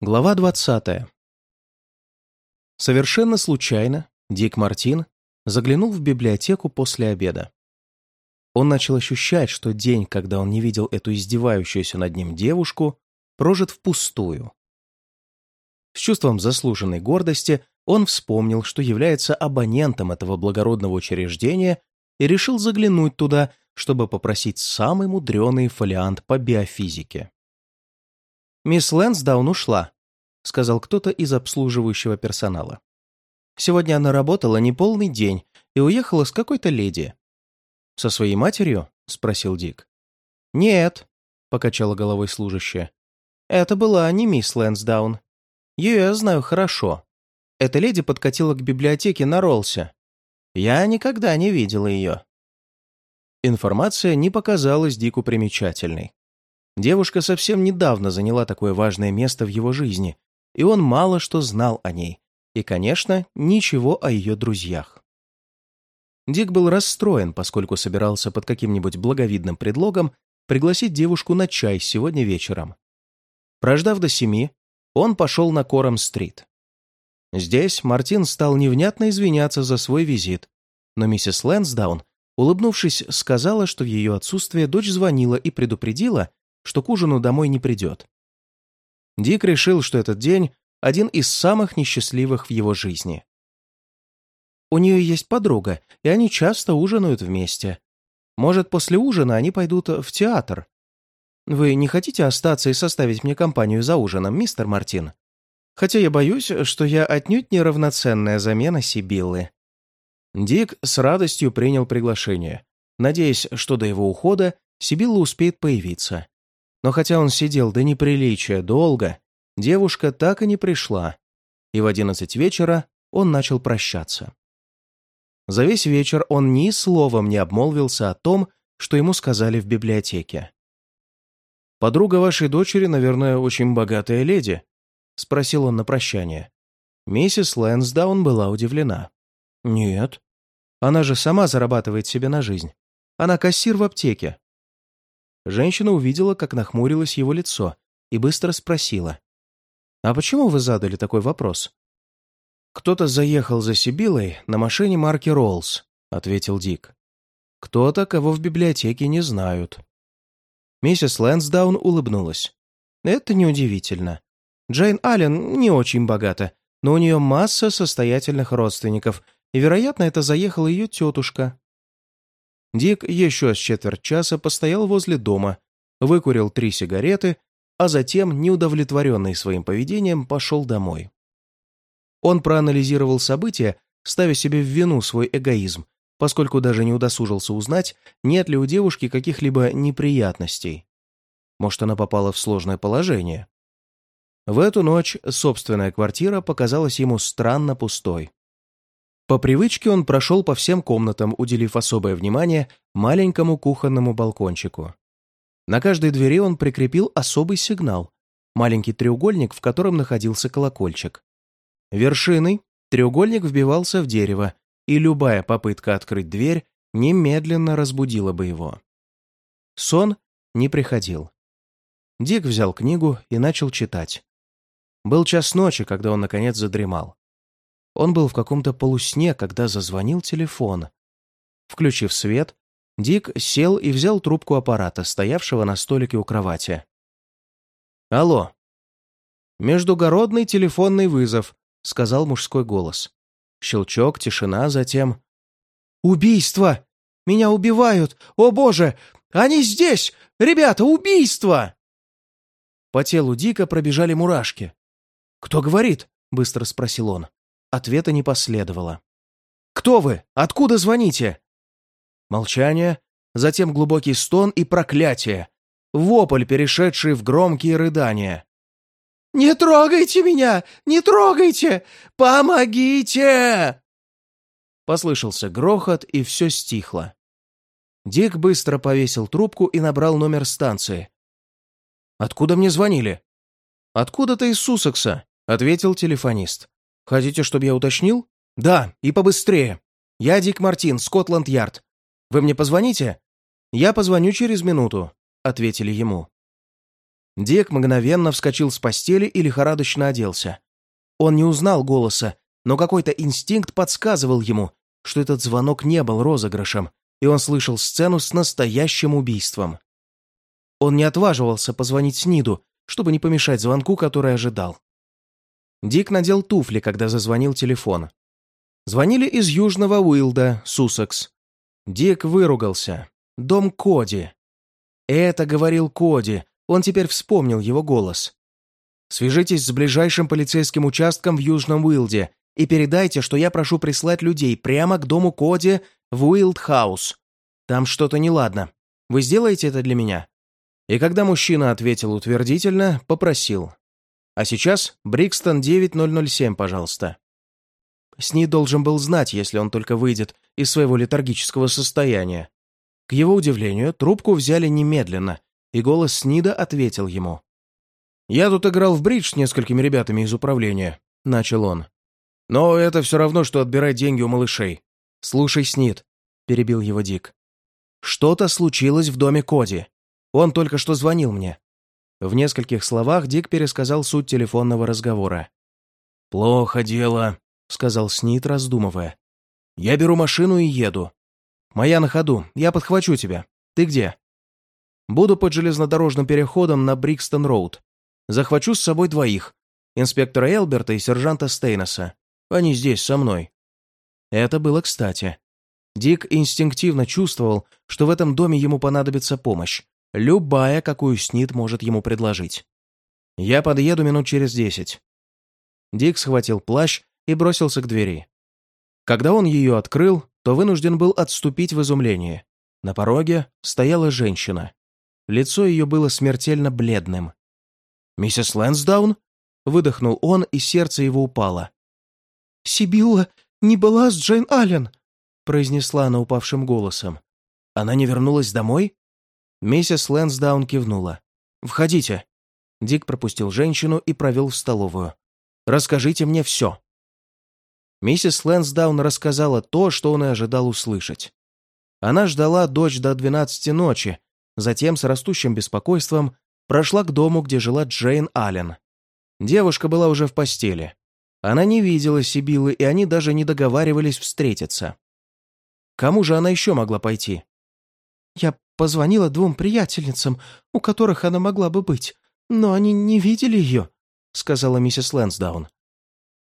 Глава 20. Совершенно случайно Дик Мартин заглянул в библиотеку после обеда. Он начал ощущать, что день, когда он не видел эту издевающуюся над ним девушку, прожит впустую. С чувством заслуженной гордости он вспомнил, что является абонентом этого благородного учреждения и решил заглянуть туда, чтобы попросить самый мудреный фолиант по биофизике. «Мисс Лэнсдаун ушла», — сказал кто-то из обслуживающего персонала. «Сегодня она работала не полный день и уехала с какой-то леди». «Со своей матерью?» — спросил Дик. «Нет», — покачала головой служащая. «Это была не мисс Лэнсдаун. Ее я знаю хорошо. Эта леди подкатила к библиотеке на Ролсе. Я никогда не видела ее». Информация не показалась Дику примечательной. Девушка совсем недавно заняла такое важное место в его жизни, и он мало что знал о ней, и, конечно, ничего о ее друзьях. Дик был расстроен, поскольку собирался под каким-нибудь благовидным предлогом пригласить девушку на чай сегодня вечером. Прождав до семи, он пошел на Кором-стрит. Здесь Мартин стал невнятно извиняться за свой визит, но миссис Лэнсдаун, улыбнувшись, сказала, что в ее отсутствие дочь звонила и предупредила, что к ужину домой не придет. Дик решил, что этот день – один из самых несчастливых в его жизни. У нее есть подруга, и они часто ужинают вместе. Может, после ужина они пойдут в театр. Вы не хотите остаться и составить мне компанию за ужином, мистер Мартин? Хотя я боюсь, что я отнюдь не равноценная замена Сибиллы. Дик с радостью принял приглашение, надеясь, что до его ухода Сибилла успеет появиться. Но хотя он сидел до неприличия долго, девушка так и не пришла, и в одиннадцать вечера он начал прощаться. За весь вечер он ни словом не обмолвился о том, что ему сказали в библиотеке. «Подруга вашей дочери, наверное, очень богатая леди?» — спросил он на прощание. Миссис Лэнсдаун была удивлена. «Нет. Она же сама зарабатывает себе на жизнь. Она кассир в аптеке. Женщина увидела, как нахмурилось его лицо, и быстро спросила. «А почему вы задали такой вопрос?» «Кто-то заехал за Сибилой на машине марки Роллс», — ответил Дик. «Кто-то, кого в библиотеке не знают». Миссис Лэнсдаун улыбнулась. «Это неудивительно. Джейн Аллен не очень богата, но у нее масса состоятельных родственников, и, вероятно, это заехала ее тетушка. Дик еще с четверть часа постоял возле дома, выкурил три сигареты, а затем, неудовлетворенный своим поведением, пошел домой. Он проанализировал события, ставя себе в вину свой эгоизм, поскольку даже не удосужился узнать, нет ли у девушки каких-либо неприятностей. Может, она попала в сложное положение. В эту ночь собственная квартира показалась ему странно пустой. По привычке он прошел по всем комнатам, уделив особое внимание маленькому кухонному балкончику. На каждой двери он прикрепил особый сигнал, маленький треугольник, в котором находился колокольчик. Вершиной треугольник вбивался в дерево, и любая попытка открыть дверь немедленно разбудила бы его. Сон не приходил. Дик взял книгу и начал читать. Был час ночи, когда он, наконец, задремал. Он был в каком-то полусне, когда зазвонил телефон. Включив свет, Дик сел и взял трубку аппарата, стоявшего на столике у кровати. «Алло!» «Междугородный телефонный вызов», — сказал мужской голос. Щелчок, тишина, затем... «Убийство! Меня убивают! О боже! Они здесь! Ребята, убийство!» По телу Дика пробежали мурашки. «Кто говорит?» — быстро спросил он. Ответа не последовало. «Кто вы? Откуда звоните?» Молчание, затем глубокий стон и проклятие. Вопль, перешедший в громкие рыдания. «Не трогайте меня! Не трогайте! Помогите!» Послышался грохот, и все стихло. Дик быстро повесил трубку и набрал номер станции. «Откуда мне звонили?» «Откуда-то из Сусекса», — ответил телефонист. «Хотите, чтобы я уточнил?» «Да, и побыстрее. Я Дик Мартин, Скотланд-Ярд. Вы мне позвоните?» «Я позвоню через минуту», — ответили ему. Дик мгновенно вскочил с постели и лихорадочно оделся. Он не узнал голоса, но какой-то инстинкт подсказывал ему, что этот звонок не был розыгрышем, и он слышал сцену с настоящим убийством. Он не отваживался позвонить Сниду, чтобы не помешать звонку, который ожидал. Дик надел туфли, когда зазвонил телефон. Звонили из Южного Уилда, Сусекс. Дик выругался. Дом Коди. Это говорил Коди. Он теперь вспомнил его голос. «Свяжитесь с ближайшим полицейским участком в Южном Уилде и передайте, что я прошу прислать людей прямо к дому Коди в Уилд-хаус. Там что-то неладно. Вы сделаете это для меня?» И когда мужчина ответил утвердительно, попросил. «А сейчас Брикстон 9007, пожалуйста». Сни должен был знать, если он только выйдет из своего летаргического состояния. К его удивлению, трубку взяли немедленно, и голос Снида ответил ему. «Я тут играл в бридж с несколькими ребятами из управления», — начал он. «Но это все равно, что отбирать деньги у малышей. Слушай, Снид», — перебил его Дик. «Что-то случилось в доме Коди. Он только что звонил мне». В нескольких словах Дик пересказал суть телефонного разговора. «Плохо дело», — сказал Снит, раздумывая. «Я беру машину и еду. Моя на ходу, я подхвачу тебя. Ты где?» «Буду под железнодорожным переходом на Брикстон-Роуд. Захвачу с собой двоих. Инспектора Элберта и сержанта Стейнеса. Они здесь, со мной». Это было кстати. Дик инстинктивно чувствовал, что в этом доме ему понадобится помощь. Любая, какую Снит может ему предложить. «Я подъеду минут через десять». Дик схватил плащ и бросился к двери. Когда он ее открыл, то вынужден был отступить в изумлении. На пороге стояла женщина. Лицо ее было смертельно бледным. «Миссис Лэнсдаун?» — выдохнул он, и сердце его упало. «Сибилла не была с Джейн Аллен», — произнесла она упавшим голосом. «Она не вернулась домой?» Миссис Лэнсдаун кивнула. «Входите». Дик пропустил женщину и провел в столовую. «Расскажите мне все». Миссис Лэнсдаун рассказала то, что он и ожидал услышать. Она ждала дочь до двенадцати ночи, затем с растущим беспокойством прошла к дому, где жила Джейн Аллен. Девушка была уже в постели. Она не видела Сибилы, и они даже не договаривались встретиться. Кому же она еще могла пойти? «Я позвонила двум приятельницам, у которых она могла бы быть, но они не видели ее», — сказала миссис Лэнсдаун.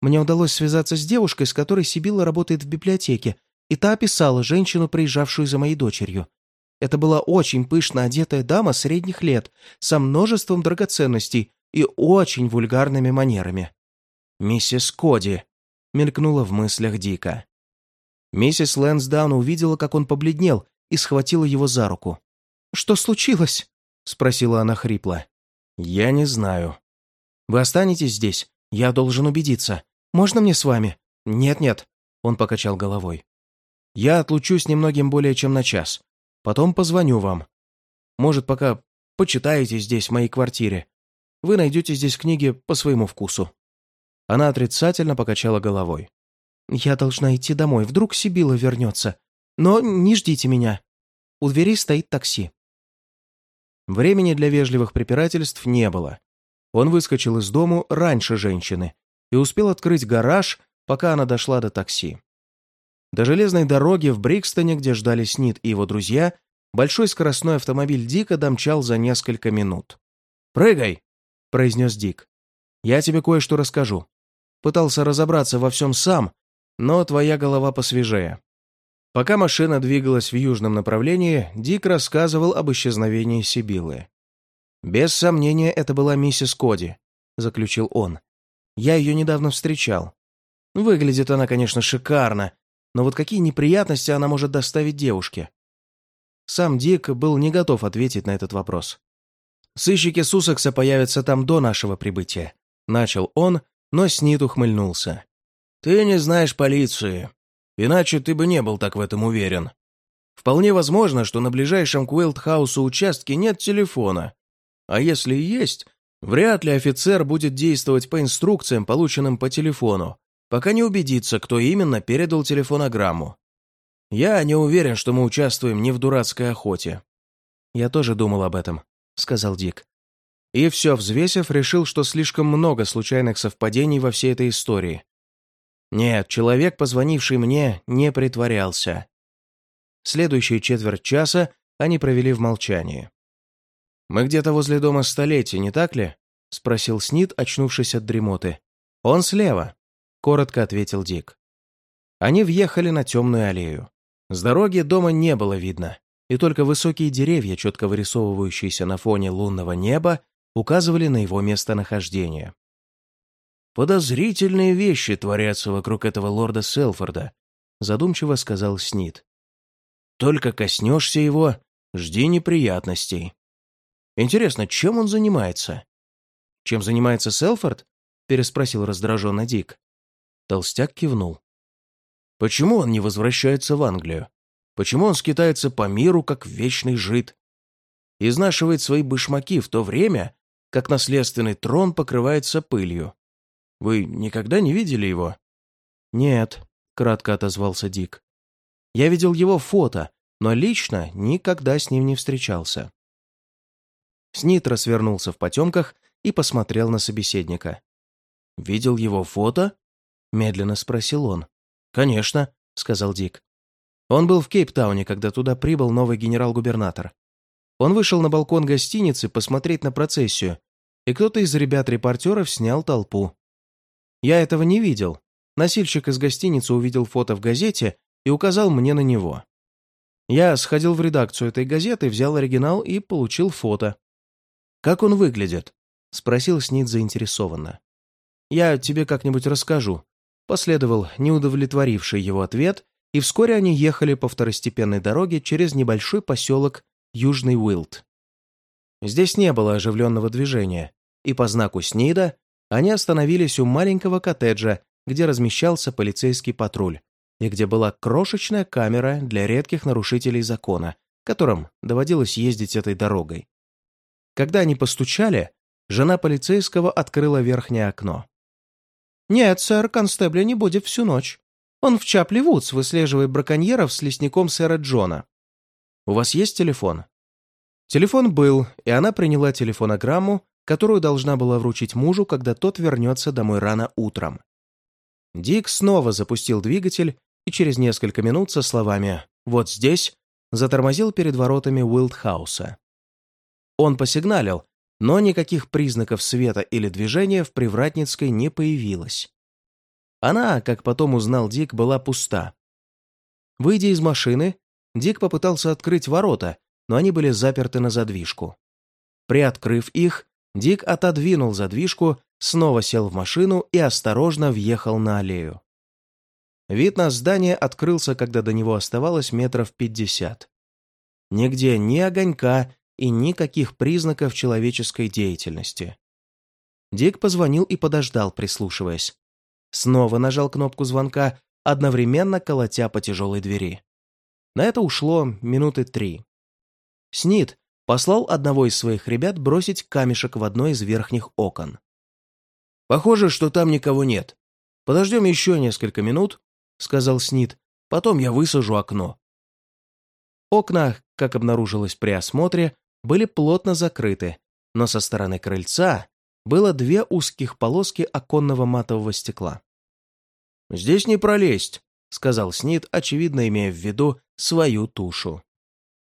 «Мне удалось связаться с девушкой, с которой Сибилла работает в библиотеке, и та описала женщину, приезжавшую за моей дочерью. Это была очень пышно одетая дама средних лет, со множеством драгоценностей и очень вульгарными манерами. «Миссис Коди», — мелькнула в мыслях Дика. Миссис Лэнсдаун увидела, как он побледнел, и схватила его за руку. «Что случилось?» — спросила она хрипло. «Я не знаю. Вы останетесь здесь? Я должен убедиться. Можно мне с вами?» «Нет-нет», — он покачал головой. «Я отлучусь немногим более чем на час. Потом позвоню вам. Может, пока почитаете здесь, в моей квартире. Вы найдете здесь книги по своему вкусу». Она отрицательно покачала головой. «Я должна идти домой, вдруг Сибила вернется. Но не ждите меня. У двери стоит такси». Времени для вежливых препирательств не было. Он выскочил из дому раньше женщины и успел открыть гараж, пока она дошла до такси. До железной дороги в Брикстоне, где ждали Снит и его друзья, большой скоростной автомобиль Дика домчал за несколько минут. «Прыгай!» — произнес Дик. «Я тебе кое-что расскажу. Пытался разобраться во всем сам, но твоя голова посвежее». Пока машина двигалась в южном направлении, Дик рассказывал об исчезновении Сибилы. «Без сомнения, это была миссис Коди», — заключил он. «Я ее недавно встречал. Выглядит она, конечно, шикарно, но вот какие неприятности она может доставить девушке? Сам Дик был не готов ответить на этот вопрос. «Сыщики Сусекса появятся там до нашего прибытия», — начал он, но Снит ухмыльнулся. «Ты не знаешь полиции. Иначе ты бы не был так в этом уверен. Вполне возможно, что на ближайшем Куэлтхаусу участке нет телефона. А если и есть, вряд ли офицер будет действовать по инструкциям, полученным по телефону пока не убедится, кто именно передал телефонограмму. Я не уверен, что мы участвуем не в дурацкой охоте». «Я тоже думал об этом», — сказал Дик. И все взвесив, решил, что слишком много случайных совпадений во всей этой истории. Нет, человек, позвонивший мне, не притворялся. Следующие четверть часа они провели в молчании. «Мы где-то возле дома столетия, не так ли?» — спросил Снит, очнувшись от дремоты. «Он слева», — коротко ответил Дик. Они въехали на темную аллею. С дороги дома не было видно, и только высокие деревья, четко вырисовывающиеся на фоне лунного неба, указывали на его местонахождение. «Подозрительные вещи творятся вокруг этого лорда Селфорда», — задумчиво сказал Снит. «Только коснешься его, жди неприятностей. Интересно, чем он занимается?» «Чем занимается Селфорд?» — переспросил раздраженно Дик. Толстяк кивнул. «Почему он не возвращается в Англию? Почему он скитается по миру, как вечный жид? Изнашивает свои башмаки в то время, как наследственный трон покрывается пылью. Вы никогда не видели его?» «Нет», — кратко отозвался Дик. «Я видел его фото, но лично никогда с ним не встречался». Снит свернулся в потемках и посмотрел на собеседника. «Видел его фото?» — медленно спросил он. «Конечно», — сказал Дик. Он был в Кейптауне, когда туда прибыл новый генерал-губернатор. Он вышел на балкон гостиницы посмотреть на процессию, и кто-то из ребят-репортеров снял толпу. Я этого не видел. Носильщик из гостиницы увидел фото в газете и указал мне на него. Я сходил в редакцию этой газеты, взял оригинал и получил фото. «Как он выглядит?» — спросил Снит заинтересованно. «Я тебе как-нибудь расскажу», — последовал неудовлетворивший его ответ, и вскоре они ехали по второстепенной дороге через небольшой поселок Южный Уилд. Здесь не было оживленного движения, и по знаку Снида они остановились у маленького коттеджа, где размещался полицейский патруль, и где была крошечная камера для редких нарушителей закона, которым доводилось ездить этой дорогой. Когда они постучали, жена полицейского открыла верхнее окно. «Нет, сэр, констебля не будет всю ночь. Он в Чапли Вудс выслеживает браконьеров с лесником сэра Джона. У вас есть телефон?» Телефон был, и она приняла телефонограмму, которую должна была вручить мужу, когда тот вернется домой рано утром. Дик снова запустил двигатель и через несколько минут со словами «Вот здесь» затормозил перед воротами Уилдхауса. Он посигналил, но никаких признаков света или движения в Привратницкой не появилось. Она, как потом узнал Дик, была пуста. Выйдя из машины, Дик попытался открыть ворота, но они были заперты на задвижку. Приоткрыв их, Дик отодвинул задвижку, снова сел в машину и осторожно въехал на аллею. Вид на здание открылся, когда до него оставалось метров пятьдесят. Нигде ни огонька и никаких признаков человеческой деятельности. Дик позвонил и подождал, прислушиваясь. Снова нажал кнопку звонка, одновременно колотя по тяжелой двери. На это ушло минуты три. Снит послал одного из своих ребят бросить камешек в одно из верхних окон. «Похоже, что там никого нет. Подождем еще несколько минут», — сказал Снит. «Потом я высажу окно». Окна, как обнаружилось при осмотре, были плотно закрыты, но со стороны крыльца было две узких полоски оконного матового стекла. «Здесь не пролезть», — сказал Снит, очевидно имея в виду свою тушу.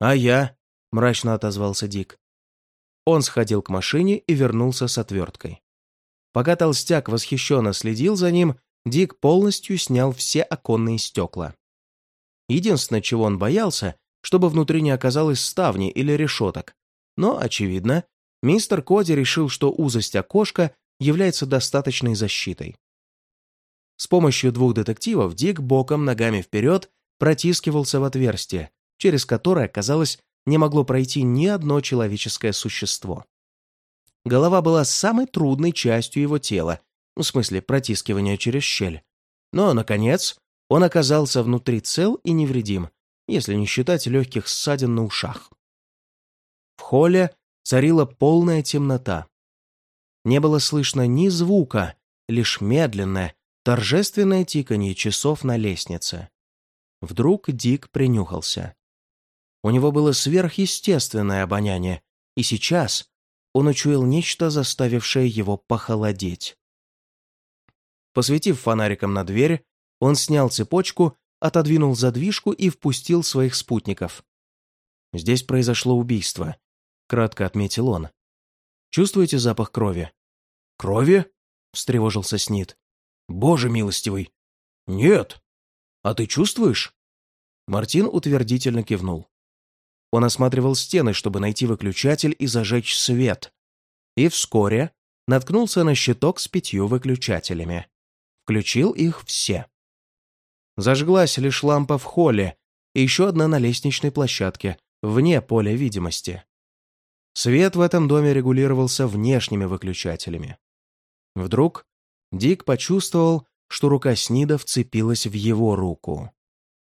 «А я?» — мрачно отозвался Дик. Он сходил к машине и вернулся с отверткой. Пока толстяк восхищенно следил за ним, Дик полностью снял все оконные стекла. Единственное, чего он боялся, чтобы внутри не оказалось ставни или решеток, но, очевидно, мистер Коди решил, что узость окошка является достаточной защитой. С помощью двух детективов Дик боком ногами вперед протискивался в отверстие, через которое, казалось, не могло пройти ни одно человеческое существо. Голова была самой трудной частью его тела, в смысле протискивания через щель. Но, наконец, он оказался внутри цел и невредим, если не считать легких ссадин на ушах. В холле царила полная темнота. Не было слышно ни звука, лишь медленное, торжественное тиканье часов на лестнице. Вдруг Дик принюхался. У него было сверхъестественное обоняние, и сейчас он учуял нечто, заставившее его похолодеть. Посветив фонариком на дверь, он снял цепочку, отодвинул задвижку и впустил своих спутников. «Здесь произошло убийство», — кратко отметил он. «Чувствуете запах крови?» «Крови?» — встревожился Снит. «Боже милостивый!» «Нет!» «А ты чувствуешь?» Мартин утвердительно кивнул. Он осматривал стены, чтобы найти выключатель и зажечь свет. И вскоре наткнулся на щиток с пятью выключателями. Включил их все. Зажглась лишь лампа в холле и еще одна на лестничной площадке, вне поля видимости. Свет в этом доме регулировался внешними выключателями. Вдруг Дик почувствовал, что рука Снида вцепилась в его руку.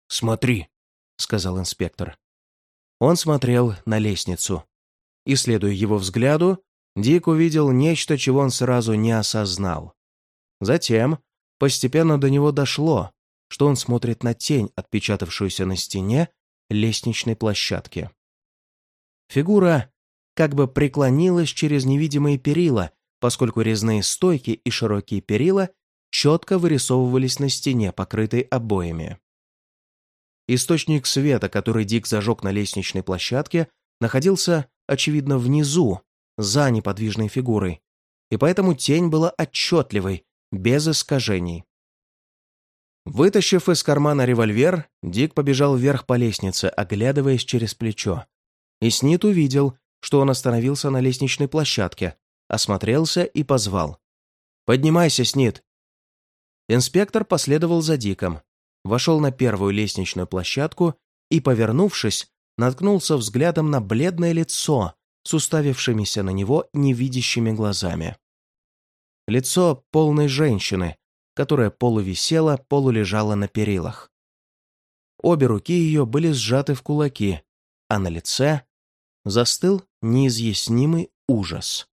«Смотри», — сказал инспектор. Он смотрел на лестницу. И, следуя его взгляду, Дик увидел нечто, чего он сразу не осознал. Затем постепенно до него дошло, что он смотрит на тень, отпечатавшуюся на стене лестничной площадки. Фигура как бы преклонилась через невидимые перила, поскольку резные стойки и широкие перила четко вырисовывались на стене, покрытой обоями. Источник света, который Дик зажег на лестничной площадке, находился, очевидно, внизу, за неподвижной фигурой, и поэтому тень была отчетливой, без искажений. Вытащив из кармана револьвер, Дик побежал вверх по лестнице, оглядываясь через плечо. И Снит увидел, что он остановился на лестничной площадке, осмотрелся и позвал. «Поднимайся, Снит!» Инспектор последовал за Диком, вошел на первую лестничную площадку и, повернувшись, наткнулся взглядом на бледное лицо с уставившимися на него невидящими глазами. Лицо полной женщины, которая полувисела, полулежала на перилах. Обе руки ее были сжаты в кулаки, а на лице застыл неизъяснимый ужас.